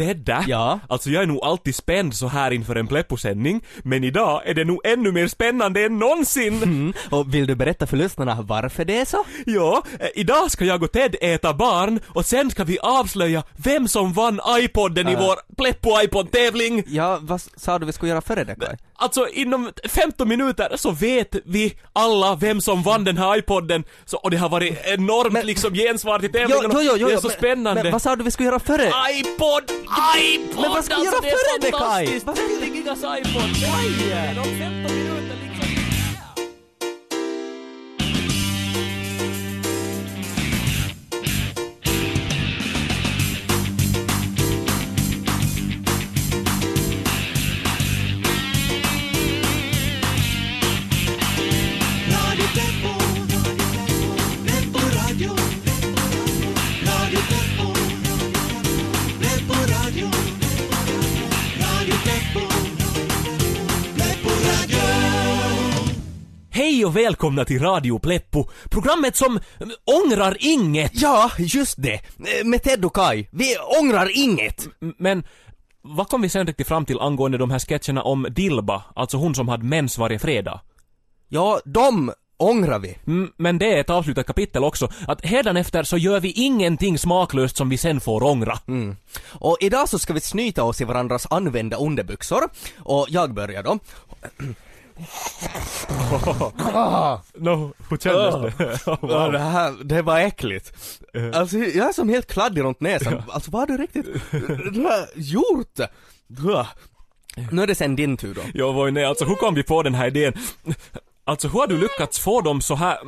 Tedda, Ja? alltså jag är nog alltid spänd så här inför en Pleppo-sändning, men idag är det nog ännu mer spännande än någonsin. Mm. Och vill du berätta för lyssnarna varför det är så? Ja, eh, idag ska jag och Ted äta barn och sen ska vi avslöja vem som vann iPodden i vår Pleppo-iPod-tävling. Ja, vad sa du vi skulle göra före det Kaj? Alltså inom 15 minuter så vet vi alla vem som vann den här iPodden, så, och det har varit enormt Men- liksom gensvar till tävlingen jo, jo, jo, det är så men- spännande. Men vad sa du vi skulle göra före? iPod! iPod! Men vad ska vi göra före det, Kaj? Vad- Tvillingarnas iPod! Kaj! De 15 minuter och välkomna till Radio Pleppo, programmet som mm, ångrar inget. Ja, just det! Eh, Med Ted och Kai. Vi ångrar inget! M- Men vad kom vi sen riktigt fram till angående de här sketcherna om Dilba, alltså hon som hade mens varje fredag? Ja, de ångrar vi. Mm, Men det är ett avslutat kapitel också, att hädanefter så gör vi ingenting smaklöst som vi sen får ångra. Mm. Och idag så ska vi snyta oss i varandras använda underbyxor. Och jag börjar då. No, hur kändes det? Ja, det här, det var äckligt. Alltså jag är som helt kladdig runt näsan. Alltså vad har du riktigt du har gjort? Bra. Nu är det sen din tur då. Jag var nej, alltså hur kom vi på den här idén? Alltså hur har du lyckats få dem så här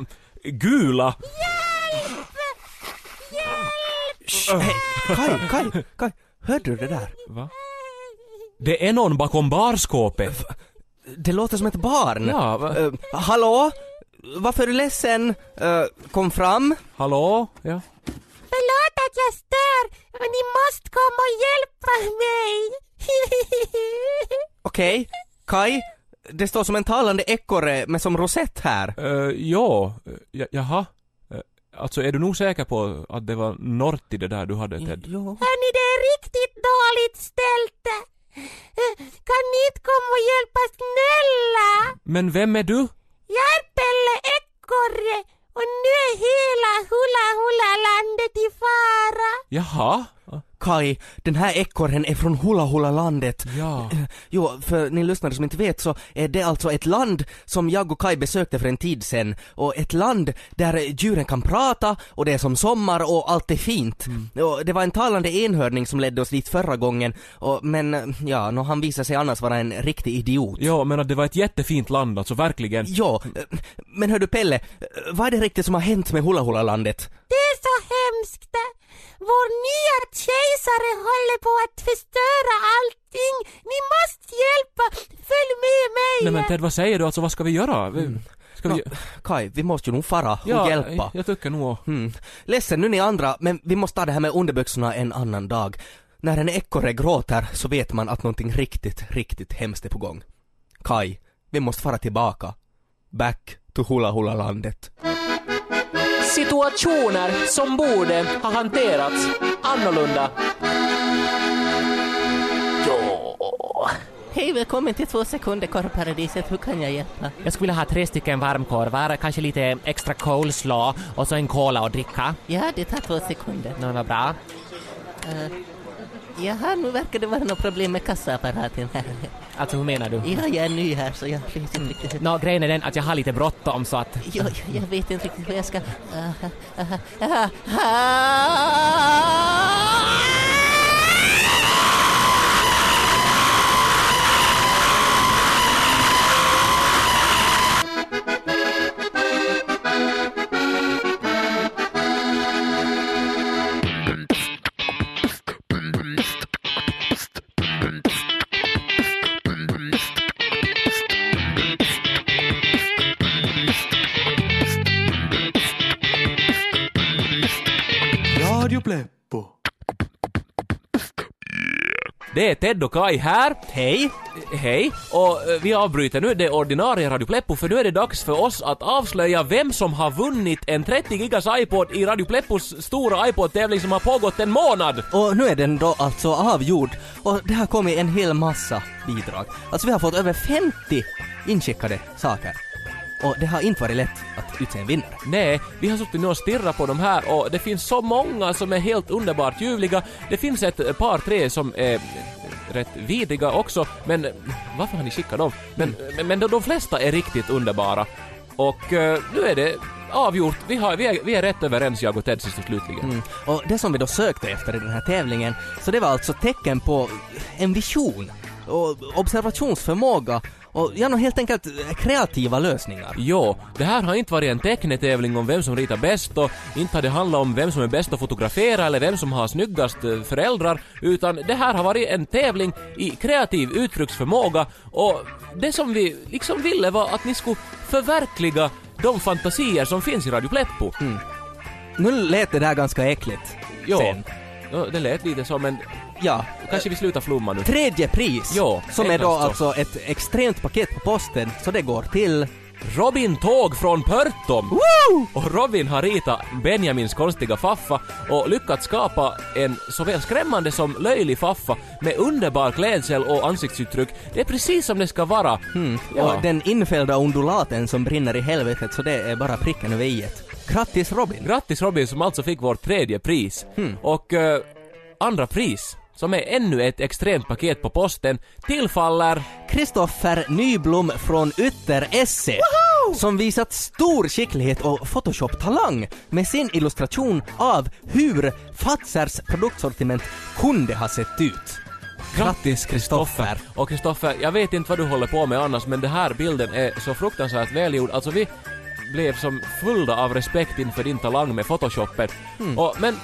gula? Shh, hej, Kai, Kai, Kai, hörde du det där? Va? Det är någon bakom barskåpet. Det låter som ett barn. Ja, va? Eh, hallå? Varför är du ledsen? Eh, kom fram. Hallå? Ja. Förlåt att jag stör, men ni måste komma och hjälpa mig. Okej, Kai. Det står som en talande ekorre med som rosett här. Uh, ja, ja, jaha. Eh, alltså är du nog säker på att det var Norti det där du hade Ted? Jo. Hörni, det är riktigt dåligt ställt. Kan ni inte komma och hjälpa snälla? Men vem är du? Jag är Pelle Ekorre och nu är hela Hula Hula landet i fara. Jaha? Kai, den här ekorren är från Hula Hula landet. Ja. Eh, Jo, för ni lyssnare som inte vet så är det alltså ett land som jag och Kai besökte för en tid sedan och ett land där djuren kan prata och det är som sommar och allt är fint. Och det var en talande enhörning som ledde oss dit förra gången och, men ja, nå han visade sig annars vara en riktig idiot. Ja, men det var ett jättefint land, alltså verkligen. Ja, eh, men hör du Pelle, vad är det riktigt som har hänt med Hula Hula landet? Det är så hemskt. Vår nya kejsare håller på att förstöra allting. Ni måste hjälpa. Följ med mig. Nej men Ted, vad säger du? Alltså vad ska vi göra? Vi- Ska vi... Nå, Kai, vi måste ju nog fara och Ja, hjälpa. jag tycker nog. Mm. Ledsen nu ni andra, men vi måste ta det här med underbyxorna en annan dag. När en ekorre gråter så vet man att någonting riktigt, riktigt hemskt är på gång. Kai, vi måste fara tillbaka. Back to Hula Hula landet. Situationer som borde ha hanterats annorlunda. Ja. Hej, välkommen till två sekunder korvparadiset. Hur kan jag hjälpa? Jag skulle vilja ha tre stycken varmkorvar, kanske lite extra coleslaw och så en cola att dricka. Ja, det tar två sekunder. Det var bra. Jaha, nu verkar det vara något problem med kassaapparaten här. Alltså hur menar du? Ja, jag är ny här så jag vet inte riktigt. Nå, grejen är den att jag har lite bråttom så att... Jag, jag vet inte riktigt hur jag ska... Aha, aha, aha, aha. Det är Ted och Kai här. Hej! Hej! Och eh, vi avbryter nu det ordinarie Radio Pleppo för nu är det dags för oss att avslöja vem som har vunnit en 30 gigas iPod i Radio Pleppos stora iPod-tävling som har pågått en månad. Och nu är den då alltså avgjord och det har kommit en hel massa bidrag. Alltså vi har fått över 50 inskickade saker. Och det har inte varit lätt utse en vinnare. Nej, vi har suttit nu och stirrat på de här och det finns så många som är helt underbart ljuvliga. Det finns ett par, tre som är rätt vidriga också, men varför har ni skickat dem? Men, men, men de, de flesta är riktigt underbara. Och eh, nu är det avgjort. Vi, har, vi, är, vi är rätt överens, jag och Ted, sist och slutligen. Mm. Och det som vi då sökte efter i den här tävlingen, så det var alltså tecken på en vision och observationsförmåga och ja, nå helt enkelt kreativa lösningar. Jo, det här har inte varit en tecknetävling om vem som ritar bäst och inte har det handlat om vem som är bäst att fotografera eller vem som har snyggast eh, föräldrar, utan det här har varit en tävling i kreativ uttrycksförmåga och det som vi liksom ville var att ni skulle förverkliga de fantasier som finns i Radio Pleppo. Nu lät det där ganska äckligt. Jo, Sen. Ja, det lät lite så men Ja. kanske vi slutar flumma nu. Tredje pris, Jo, som är då så. alltså ett extremt paket på posten, så det går till... Robin Tåg från Pörtom! Och Robin har ritat Benjamins konstiga faffa och lyckats skapa en såväl skrämmande som löjlig faffa med underbar klädsel och ansiktsuttryck. Det är precis som det ska vara. Ja. Och den infällda undulaten som brinner i helvetet, så det är bara pricken över iet. Grattis Robin! Grattis Robin som alltså fick vårt tredje pris. Och eh, andra pris, som är ännu ett extremt paket på posten, tillfaller Kristoffer Nyblom från Ytter Esse som visat stor skicklighet och Photoshop-talang med sin illustration av hur Fazers produktsortiment kunde ha sett ut. Grattis Kristoffer! Och Kristoffer, jag vet inte vad du håller på med annars men den här bilden är så fruktansvärt välgjord. Alltså vi blev som fulla av respekt inför din talang med photoshoppen. Och, men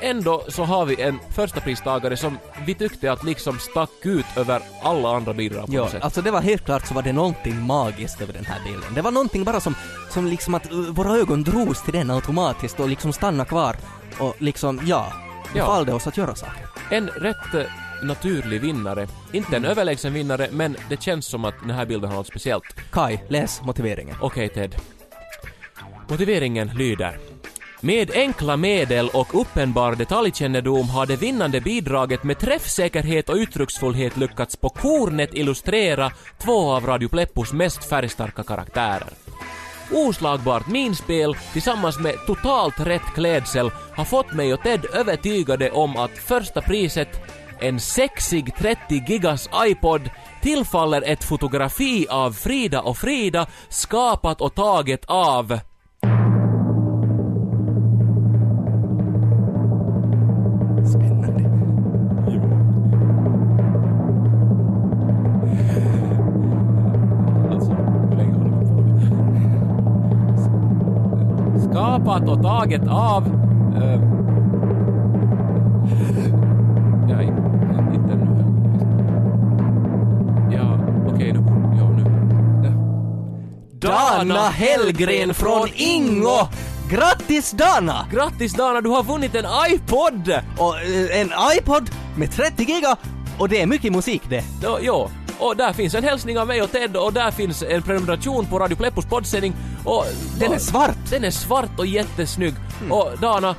ändå så har vi en första pristagare som vi tyckte att liksom stack ut över alla andra bidrag på Ja, något sätt. alltså det var helt klart så var det någonting magiskt över den här bilden. Det var någonting bara som, som liksom att uh, våra ögon drogs till den automatiskt och liksom stannade kvar och liksom, ja, Ja. befallde oss att göra saker. En rätt eh, naturlig vinnare. Inte en överlägsen vinnare, men det känns som att den här bilden har något speciellt. Kai, läs motiveringen. Okej Ted. Motiveringen lyder. Med enkla medel och uppenbar detaljkännedom har det vinnande bidraget med träffsäkerhet och uttrycksfullhet lyckats på kornet illustrera två av Radio Pleppos mest färgstarka karaktärer. Oslagbart minspel tillsammans med totalt rätt klädsel har fått mig och Ted övertygade om att första priset, en sexig 30 gigas iPod, tillfaller ett fotografi av Frida och Frida skapat och taget av Skapat och taget av... Uh, ja, in- inte nu. Ja, okej nu. Ja, nu. Dana Hellgren från Ingo! Grattis Dana! Grattis Dana, du har vunnit en iPod! Och eh, en iPod med 30 giga och det är mycket musik det. Ja, ja. Och där finns en hälsning av mig och Ted och där finns en prenumeration på Radio Pleppos poddsändning och... Den är svart. Den är svart och jättesnygg. Och Dana,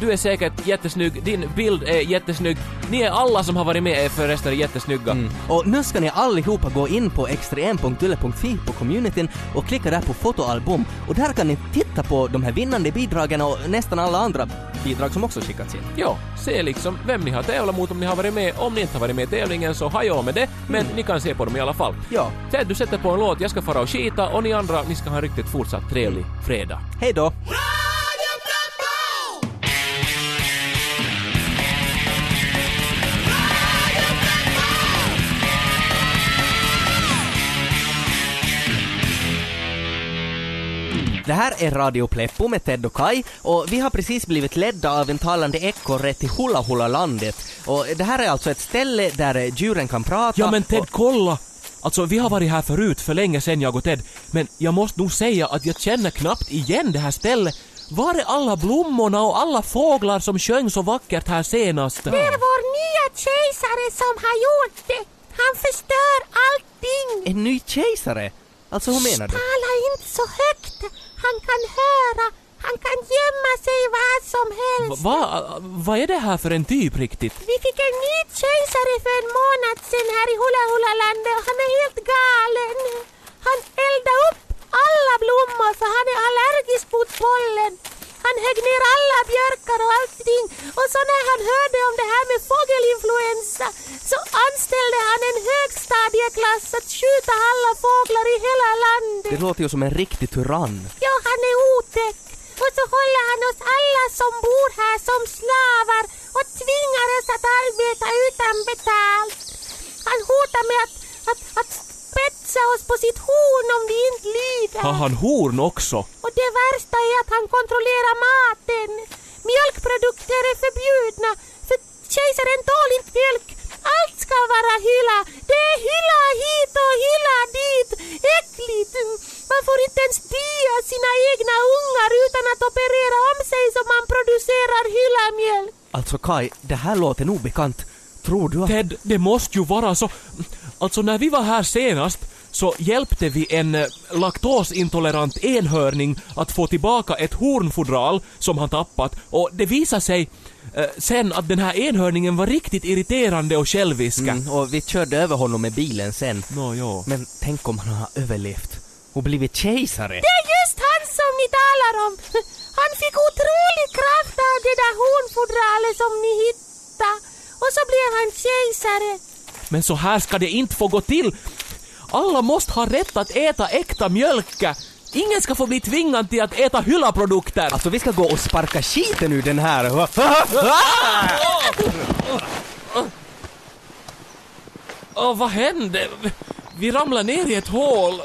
du är säkert jättesnygg, din bild är jättesnygg. Ni är alla som har varit med är förresten jättesnygga. Och nu ska ni allihopa gå in på extrem.yle.fi på communityn och klicka där på fotoalbum och där kan ni titta på de här vinnande bidragen och nästan alla andra bidrag som också skickats in. Ja, se liksom vem ni har tävlat mot om ni har varit med. Om ni inte har varit med i tävlingen så hajå med det, men ni kan se på dem i alla fall. Ja. Ted, du sätter på en låt, jag ska fara och skita och ni andra, ni ska ha en riktigt fortsatt trevlig fredag. Hej då! Här är Radio Pleppo med Ted och Kai och vi har precis blivit ledda av en talande ekorre till Hula Hula landet och det här är alltså ett ställe där djuren kan prata Ja men Ted, och, kolla! Alltså vi har varit här förut för länge sedan jag och Ted, men jag måste nog säga att jag känner knappt igen det här stället. Var är alla blommorna och alla fåglar som sjöng så vackert här senast? Det är vår nya kejsare som har gjort det. Han förstör allting. En ny kejsare? Alltså hur menar du? Inte så högt. Han kan höra. Han kan gömma sig vad som helst. va, vad är det här för en typ riktigt? Vi fick en ny kejsare för en månad sedan här i Hula Hula landet och han är helt galen. Han eldade upp alla blommor för han är allergisk mot pollen. Han högg ner alla björkar och allting. Och så när han hörde om det här med fågelinfluensa så anställde han en högstadieklass att skjuta alla fåglar i hela landet. Det låter ju som en riktig tyrann. Ja, han är otäck. Och så håller han oss alla som bor här som slavar och tvingar oss att arbeta utan betalt. Han hotar med att, att, att spetsa oss på sitt horn om vi inte lyder. Har han horn också? Och det värsta är att han kontrollerar maten. Mjölkprodukter är förbjudna för kejsaren tål inte mjölk. Allt ska vara hylla. Det är hylla hit och hylla dit. Äckligt. Man får inte ens dia sina egna ungar utan att operera om sig så man producerar hyllamjölk. Alltså Kai, det här låter nog bekant. Tror du att... Ted, det måste ju vara så... Alltså när vi var här senast så hjälpte vi en eh, laktosintolerant enhörning att få tillbaka ett hornfodral som han tappat och det visade sig eh, sen att den här enhörningen var riktigt irriterande och själviska. Mm, och vi körde över honom med bilen sen. Nå, ja. Men tänk om han har överlevt och blivit kejsare. Det är just han som ni talar om. Han fick otrolig kraft av det där hornfodralet som ni hittade. Och så blev han kejsare. Men så här ska det inte få gå till! Alla måste ha rätt att äta äkta mjölk! Ingen ska få bli tvingad till att äta hyllaprodukter! Alltså vi ska gå och sparka skiten ur den här. Åh, vad hände? Vi ramlade ner i ett hål.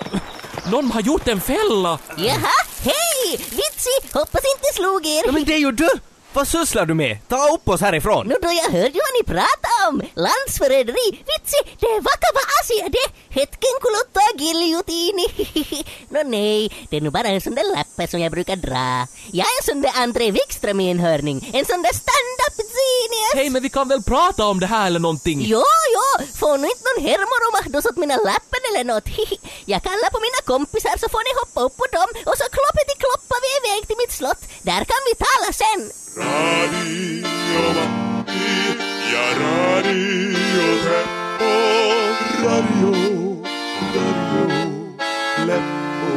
Någon har gjort en fälla. Jaha, hej! Vitsi, hoppas inte slog er. Ja, men det är ju du! Vad sysslar du med? Ta upp oss härifrån! Nu då jag hörde vad ni pratade om, landsförräderi, vitsi, det är vakava asia det, hetken kuluttaa giljutini. Nå nej, det är nu bara en sån där lappe som jag brukar dra. Jag är en sån där André Wikström i en hörning, en sån där stand-up genius. Hej, men vi kan väl prata om det här eller någonting? Jo, jo, får nu inte någon hermoromahdos åt mina lappen eller nåt. Jag kallar på mina kompisar så får ni hoppa upp på dem och så kloppet i kloppar vi iväg till mitt slott. Där kan vi tala sen. Radio Matti ja Radio Teppo. Radio, Radio Leppo.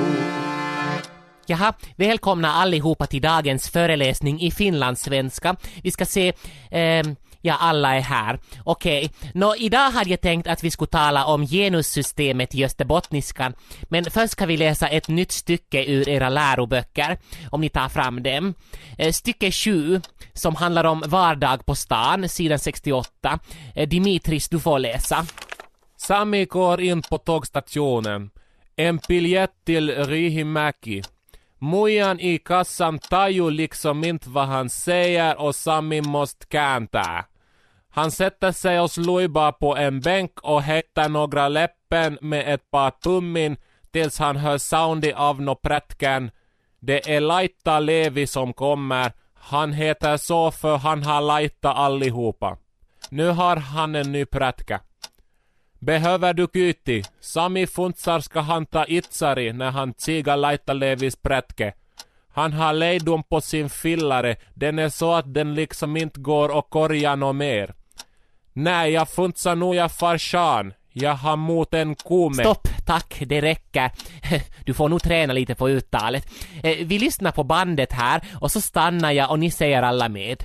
Jaha, välkomna allihopa till dagens föreläsning i finlandssvenska. Vi ska se, eh, ja alla är här. Okej, nå idag hade jag tänkt att vi skulle tala om genussystemet i österbottniskan, men först ska vi läsa ett nytt stycke ur era läroböcker, om ni tar fram dem. Eh, stycke 7, som handlar om vardag på stan, sidan 68. Eh, Dimitris, du får läsa. Sami går in på tågstationen. En biljett till Riihimäki. Mujan i kassan tajuar liksom inte vad han säger och Sami måste kanta. Han sätter sig och slujbar på en bänk och hettar några läppen med ett par tummin tills han hör soundi av nå prätken. Det är Laita Levi som kommer. Han heter så för han har Laita allihopa. Nu har han en ny prätka. Behöver du kyti? Sami funtsar ska han ta itsari när han tiga lajta Levis prätke. Han har lejdom på sin fillare, den är så att den liksom inte går att korja nå mer. Nej, jag funtsar nog jag farsan. Jag har mot en kome. Stopp, tack, det räcker. Du får nog träna lite på uttalet. Eh, vi lyssnar på bandet här och så stannar jag och ni säger alla med.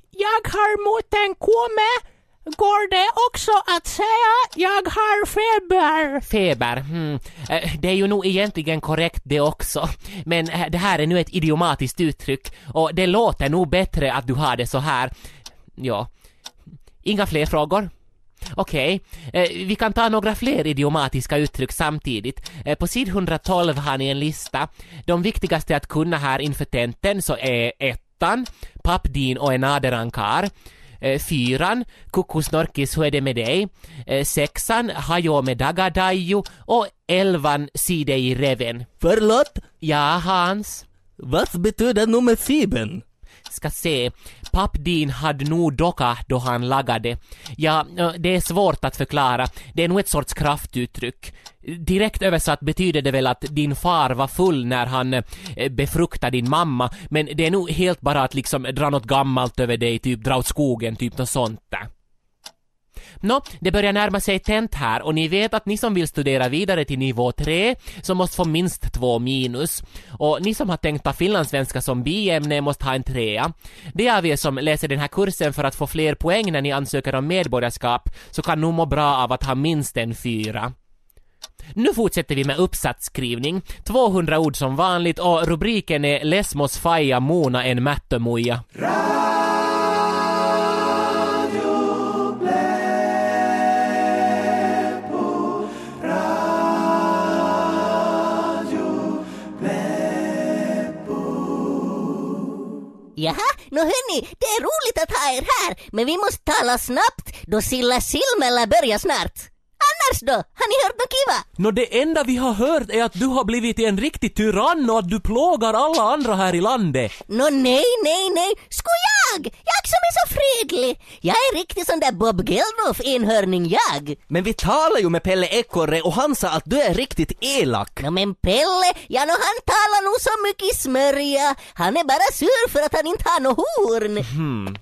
Jag har mot en kome. Går det också att säga jag har feber? Feber, hmm. Eh, det är ju nog egentligen korrekt det också. Men eh, det här är nu ett idiomatiskt uttryck och det låter nog bättre att du har det så här. Ja. Inga fler frågor? Okej, eh, vi kan ta några fler idiomatiska uttryck samtidigt. Eh, på sid 112 har ni en lista. De viktigaste att kunna här inför tenten så är ettan, pappdin och en aderankar. Eh, fyran, kukusnorkis hur är det med dig? Eh, sexan, hajo med dagadajo och elvan, si dig i reven. Förlåt? Ja, Hans? Vad betyder nummer sieben? Ska se. Pappdin hade nog docka då han lagade. Ja, eh, det är svårt att förklara. Det är nog ett sorts kraftuttryck. Direkt översatt betyder det väl att din far var full när han eh, befruktade din mamma, men det är nog helt bara att liksom dra något gammalt över dig, typ dra åt skogen, typ något sånt där. Nå, det börjar närma sig tent här och ni vet att ni som vill studera vidare till nivå 3 så måste få minst två minus. Och ni som har tänkt ta finlandssvenska som biämne måste ha en trea. De av er som läser den här kursen för att få fler poäng när ni ansöker om medborgarskap så kan nog må bra av att ha minst en fyra. Nu fortsätter vi med uppsatsskrivning. 200 ord som vanligt och rubriken är Lesmos faja Mona en mättömuja. Jaha, nå hörni, det är roligt att ha er här, men vi måste tala snabbt då Silla Silmela börjar snart. Annars då? Har ni hört något kiva? Nå det enda vi har hört är att du har blivit en riktig tyrann och att du plågar alla andra här i landet. Nå nej, nej, nej, sko jag? Jag som är så fredlig. Jag är riktigt sån där Bob Geldof enhörning jag. Men vi talar ju med Pelle Ekorre och han sa att du är riktigt elak. Nå men Pelle, ja nå han talar nog så mycket smörja. Han är bara sur för att han inte har något horn. Hmm.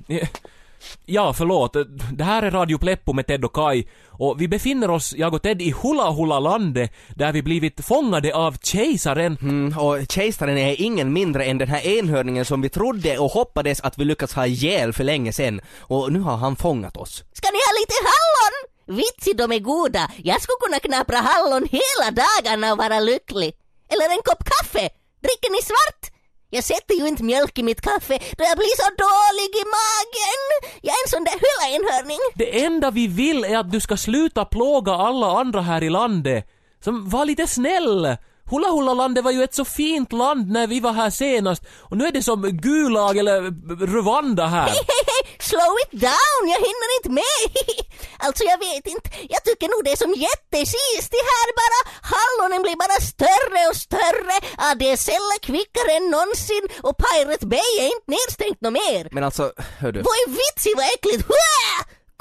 Ja, förlåt. Det här är Radio Pleppo med Ted och Kai och vi befinner oss, jag och Ted, i Hula Hula landet där vi blivit fångade av kejsaren. Mm, och kejsaren är ingen mindre än den här enhörningen som vi trodde och hoppades att vi lyckats ha ihjäl för länge sedan. Och nu har han fångat oss. Ska ni ha lite hallon? Vitsi, de är goda. Jag skulle kunna knapra hallon hela dagarna och vara lycklig. Eller en kopp kaffe. Dricker ni svart? Jag sätter ju inte mjölk i mitt kaffe då jag blir så dålig i magen. Jag är en sån där hula-enhörning. Det enda vi vill är att du ska sluta plåga alla andra här i landet. Som var lite snäll. Hula Hula landet var ju ett så fint land när vi var här senast och nu är det som Gulag eller Rwanda här. Slow it down, jag hinner inte med. Alltså jag vet inte, jag tycker nog det är som jättesist det här bara. Hallonen blir bara större och större, ADSL är kvickare än någonsin och Pirate Bay är inte nedstängt något mer. Men alltså, hör du. Vad är vitsigt, vad äckligt! Hua!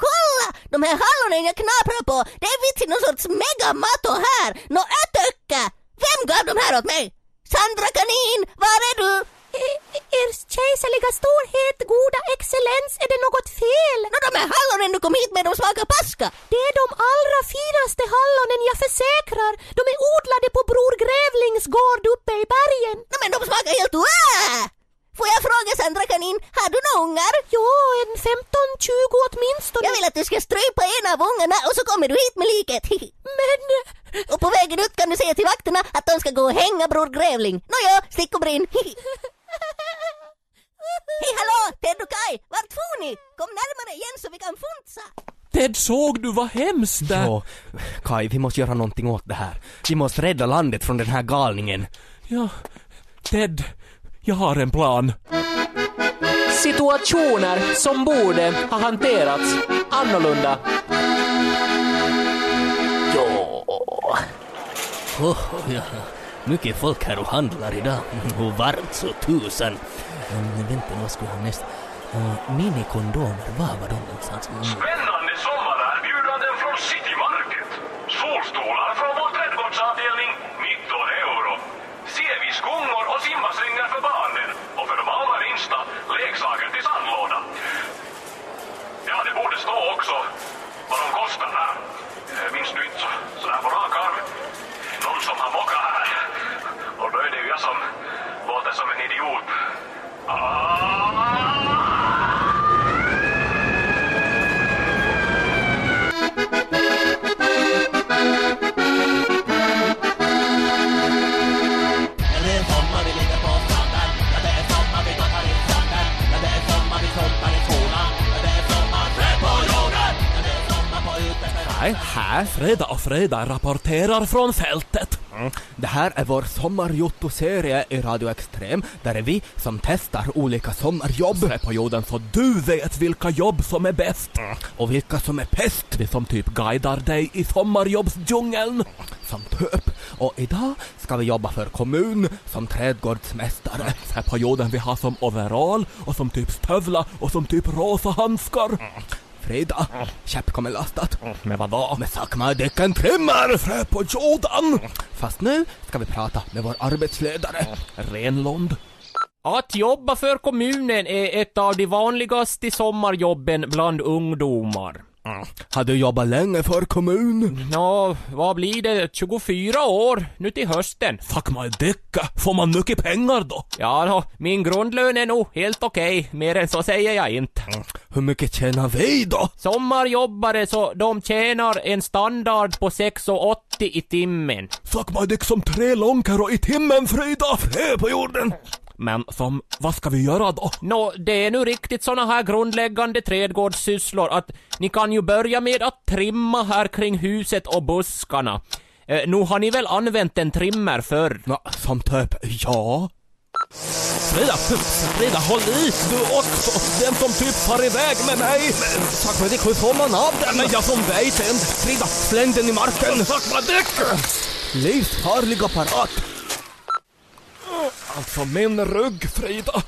Kolla! De här hallonen jag knaprar på, det är vitsigt någon sorts megamatto här, nå ötöcka! Vem gav de här åt mig? Sandra Kanin, var är du? Ers kejserliga storhet, goda excellens, är det något fel? Nå de här hallonen du kom hit med, de smakar paska. Det är de allra finaste hallonen, jag försäkrar. De är odlade på Bror Grävlings gård uppe i bergen. Nå men de smakar helt Wah! Får jag fråga Sandra Kanin, har du några ungar? Ja, en 15-20 åtminstone. Jag vill att du ska strypa en av ungarna och så kommer du hit med liket. Men... Och på vägen ut kan du säga till vakterna att de ska gå och hänga Bror Grävling. Nåja, stick och brinn. Hej hallå, Ted och Kai, vart for ni? Kom närmare igen så vi kan funtsa. Ted, du vad hemskt? Ja, Kai, vi måste göra någonting åt det här. Vi måste rädda landet från den här galningen. Ja, Ted, jag har en plan. Situationer som borde ha hanterats annorlunda. Oh, ja. Mycket folk här och handlar idag. Och varmt så tusan. Men vänta, vad skulle jag näst? Uh, minikondomer, var var de någonstans? Mm. Nej, här. Freda och Freda rapporterar från fältet. Det här är vår sommarjotto-serie i Radio Extrem, där är vi som testar olika sommarjobb. Se på jorden så du vet vilka jobb som är bäst. Och vilka som är pest, Vi som typ guidar dig i sommarjobbsdjungeln. som töp. Och idag ska vi jobba för kommun som trädgårdsmästare. Se på jorden vi har som overall och som typ stövlar och som typ rosa handskar. Frida, käpp kommer lastat. Men vadå? Med Sakmadäcken trimmer! Frö på jorden! Fast nu ska vi prata med vår arbetsledare. Renlund. Att jobba för kommunen är ett av de vanligaste sommarjobben bland ungdomar. Har du jobbat länge för kommun? Nå, vad blir det? 24 år nu till hösten. Fuck my dicka. Får man mycket pengar då? Ja, nå, min grundlön är nog helt okej. Mer än så säger jag inte. Hur mycket tjänar vi då? Sommarjobbare så de tjänar en standard på 6,80 i timmen. Suck my dick som tre långkaro i timmen Frida! Frö på jorden! Men som, vad ska vi göra då? Nå, det är nu riktigt såna här grundläggande trädgårdssysslor att ni kan ju börja med att trimma här kring huset och buskarna. Eh, nu har ni väl använt en trimmer förr? Nå, som typ, ja. Frida, Frida håll i! Du också! Den som typ far iväg med mig! Fuck my dick, hur får man av den? Men jag som vet inte! Frida, släng den i marken! My dick! Livsfarlig apparat! Alltså min rygg Frida!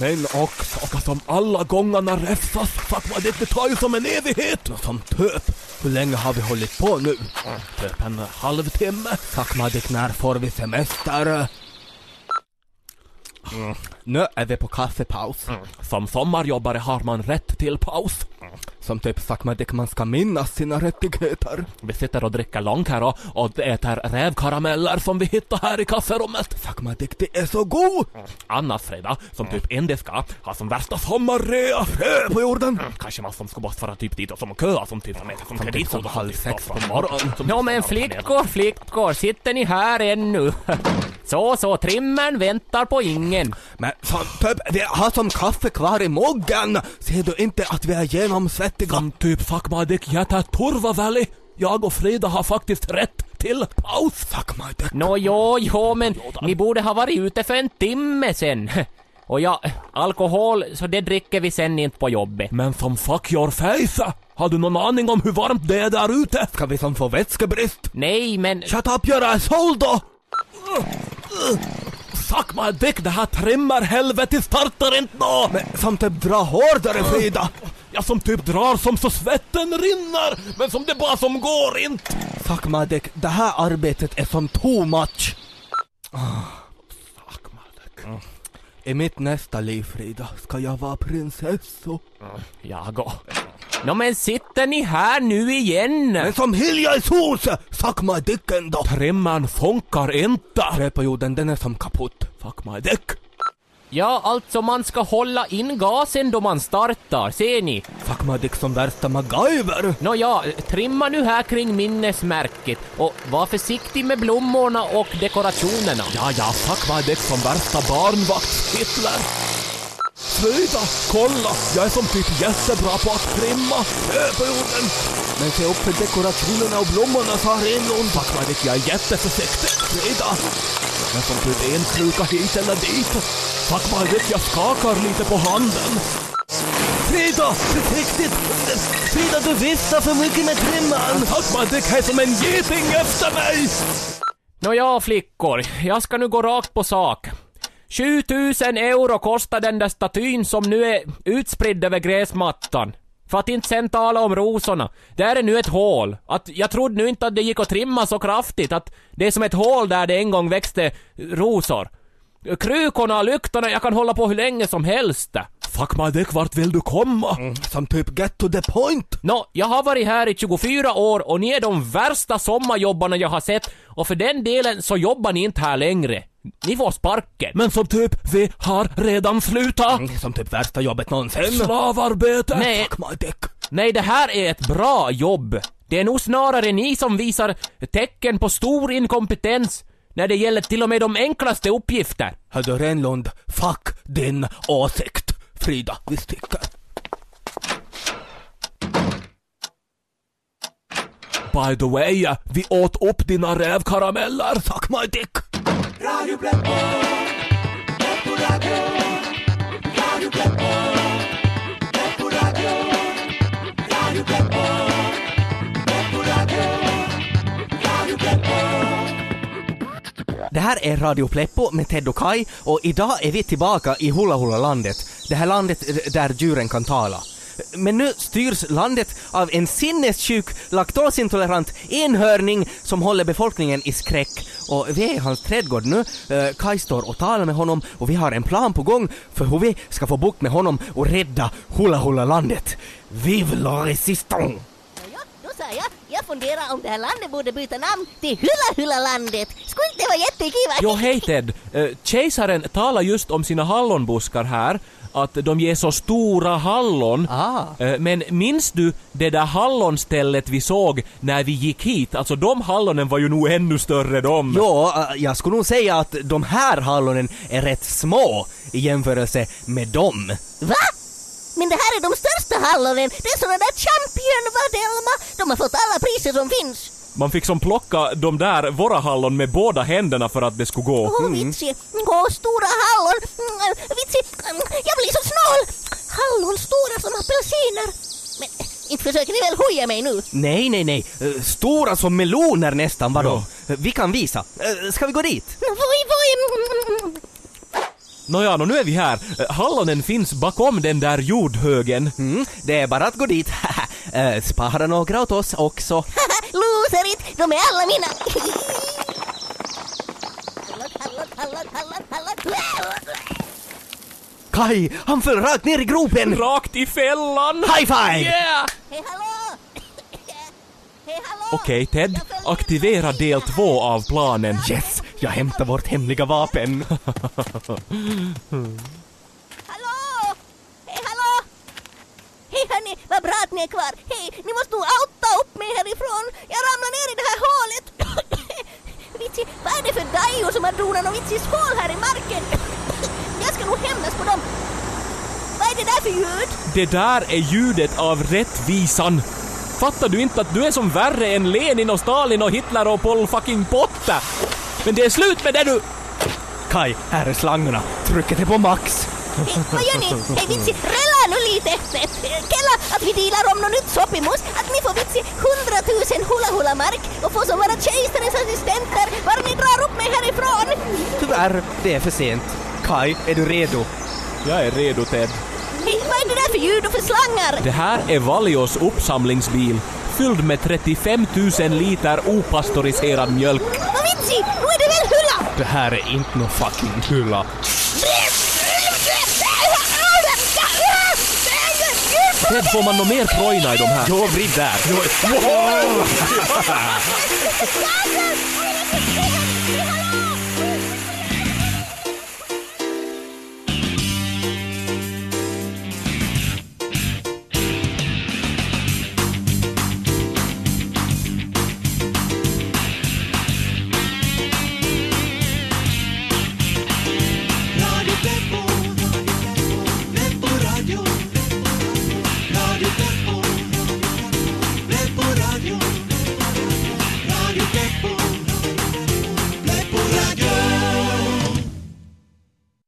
Men också som alla gångarna räffas. Fuck my det tar ju som en evighet! som töp. Hur länge har vi hållit på nu? Typ en halvtimme. Tack, my när får vi semester? Nu är vi på kaffepaus. Som sommarjobbare har man rätt till paus. Som typ dick, man ska minnas sina rättigheter. Vi sitter och dricker långkaro och äter rävkarameller som vi hittar här i kafferummet. Fuck my dick, det är så god! Anna Freda, som typ indiska, har som värsta sommarrea. Frö på jorden. Kanske man som ska bara vara typ dit och som köa som typ som äter som typ som halv sex på morgonen. Nå men flickor, flickor, sitter ni här ännu? Så, så, trimmern väntar på ingen. Men som typ, vi har som kaffe kvar i muggen! Ser du inte att vi är genomsvettiga? Som typ fuck my dick, jag tar Turvaväli. Jag och Frida har faktiskt rätt till paus. Fuck my dick. Nå jo, jo, men ni borde ha varit ute för en timme sen. Och ja, alkohol, så det dricker vi sen inte på jobbet. Men som fuck your face. Har du någon aning om hur varmt det är där ute? Ska vi som få vätskebrist? Nej, men... Shut up your asshole då! Fuck my dick, det här trimmerhelvetet startar inte nå! Men som typ dra hårdare Frida! Jag som typ drar som så svetten rinner, men som det bara som går inte. Fuck my dick, det här arbetet är som too much! Fuck my dick. I mitt nästa liv Frida, ska jag vara prinsessa? Jag går. Nå men sitter ni här nu igen? Men som Hilja i hus! Fuck my dick ändå! Trimmern funkar inte. Träperioden den är som kaputt. Fuck my dick. Ja, alltså man ska hålla in gasen då man startar, ser ni? Fuck my dick som värsta MacGyver! Nåja, trimma nu här kring minnesmärket och var försiktig med blommorna och dekorationerna. Ja, ja, fuck my dick som värsta barnvakt-Hitler. Frida, kolla! Jag är som typ jättebra på att trimma träperioden. Men se upp för dekorationerna och blommorna sa Renlund. Fuck my dick, jag är jätteförsiktig. Frida. Jag som typ en kruka hit eller dit. Tack vare dick, jag skakar lite på handen. Frida! Försiktigt! Frida, du viftar för mycket med trimmaren! Tack my dick, är som en geting efter mig! Nåja, flickor, jag ska nu gå rakt på sak. 7000 euro kostar den där statyn som nu är utspridd över gräsmattan. För att inte sen tala om rosorna. Där är nu ett hål. Att jag trodde nu inte att det gick att trimma så kraftigt att det är som ett hål där det en gång växte rosor. Krukorna, lyktorna, jag kan hålla på hur länge som helst. Fuck my dick, vart vill du komma? Som typ get to the point! Nå, jag har varit här i 24 år och ni är de värsta sommarjobbarna jag har sett och för den delen så jobbar ni inte här längre. Ni får sparken. Men som typ, vi har redan slutat. Som typ värsta jobbet någonsin. Slavarbete. Nej, Fuck my dick! nej det här är ett bra jobb. Det är nog snarare ni som visar tecken på stor inkompetens när det gäller till och med de enklaste uppgifter. Hördu Renlund, fuck din åsikt! Frida, vi sticker. By the way, vi åt upp dina rävkarameller. Fuck my dick! Det här är Radio Pleppo med Ted och Kai och idag är vi tillbaka i Hula Hula landet. Det här landet där djuren kan tala. Men nu styrs landet av en sinnessjuk, laktosintolerant enhörning som håller befolkningen i skräck. Och vi är i hans trädgård nu. Eh, Kai står och talar med honom och vi har en plan på gång för hur vi ska få bukt med honom och rädda Hula Hula landet. Vive la résistance! Ja, då sa jag, jag funderar om det här landet borde byta namn till Hula Hula landet. Skulle inte det vara jättekul? Jo, hej Ted. Eh, Kejsaren talar just om sina hallonbuskar här, att de ger så stora hallon. Ah. Eh, Men minns du det där hallonstället vi såg när vi gick hit? Alltså de hallonen var ju nog ännu större de. Jo, äh, jag skulle nog säga att de här hallonen är rätt små i jämförelse med dem. Va? Men det här är de största hallonen. Det är såna där champion Vadelma. De har fått alla priser som finns. Man fick som plocka de där, våra hallon med båda händerna för att det skulle gå. Åh, vitsi. Åh, stora hallon. Mm, Vitsi. Mm, Jag blir så snål. Hallon stora som apelsiner. Men inte försöker ni väl hoja mig nu? Nej, nej, nej. Eh, Stora som meloner nästan, vadå? Eh, Vi kan visa. Eh, Ska vi gå dit? Voi, voi. Nåja, nå nu är vi här. Eh, Hallonen finns bakom den där jordhögen. Mm, det är bara att gå dit. Eh, Spara några åt oss också. Loserit, de är alla mina. Kai, han föll rakt ner i gropen! Rakt i fällan! High five! Yeah! Hej Okej Ted, aktivera del två av planen. Yes, jag hämtar vårt hemliga vapen. Hallå! Hej hallå! Hej hörni, vad bra att ni är kvar. Hej, ni måste nog outa upp mig härifrån. Jag ramlar ner i det här hålet. Vitsi, vad är det för dajor som har donat något vitsis hål här i marken? Jag ska nog hämnas på dem. Vad är det där för ljud? Det där är ljudet av rättvisan. Fattar du inte att du är som värre än Lenin och Stalin och Hitler och Pol fucking Potter? Men det är slut med det nu! Kai, här är slangarna. Trycket är på max. Vad gör ni? Hej vitsi, rella nu lite! Kella att vi dealar om något nytt soppimus, att ni får vitsi 100 000 hula hula mark och får som vara kejsarens assistenter bara ni drar upp mig härifrån! Tyvärr, det är för sent. Kai, är du redo? Jag är redo Ted. Är det där för ljud och för slangar? Det här är Valios uppsamlingsbil fylld med 35 000 liter opastöriserad mjölk. Vad vitsi, nu är det väl hula! Det här är inte någon fucking hylla. Ted, får man nog mer projna i de här? Jo, vrid där. Wow!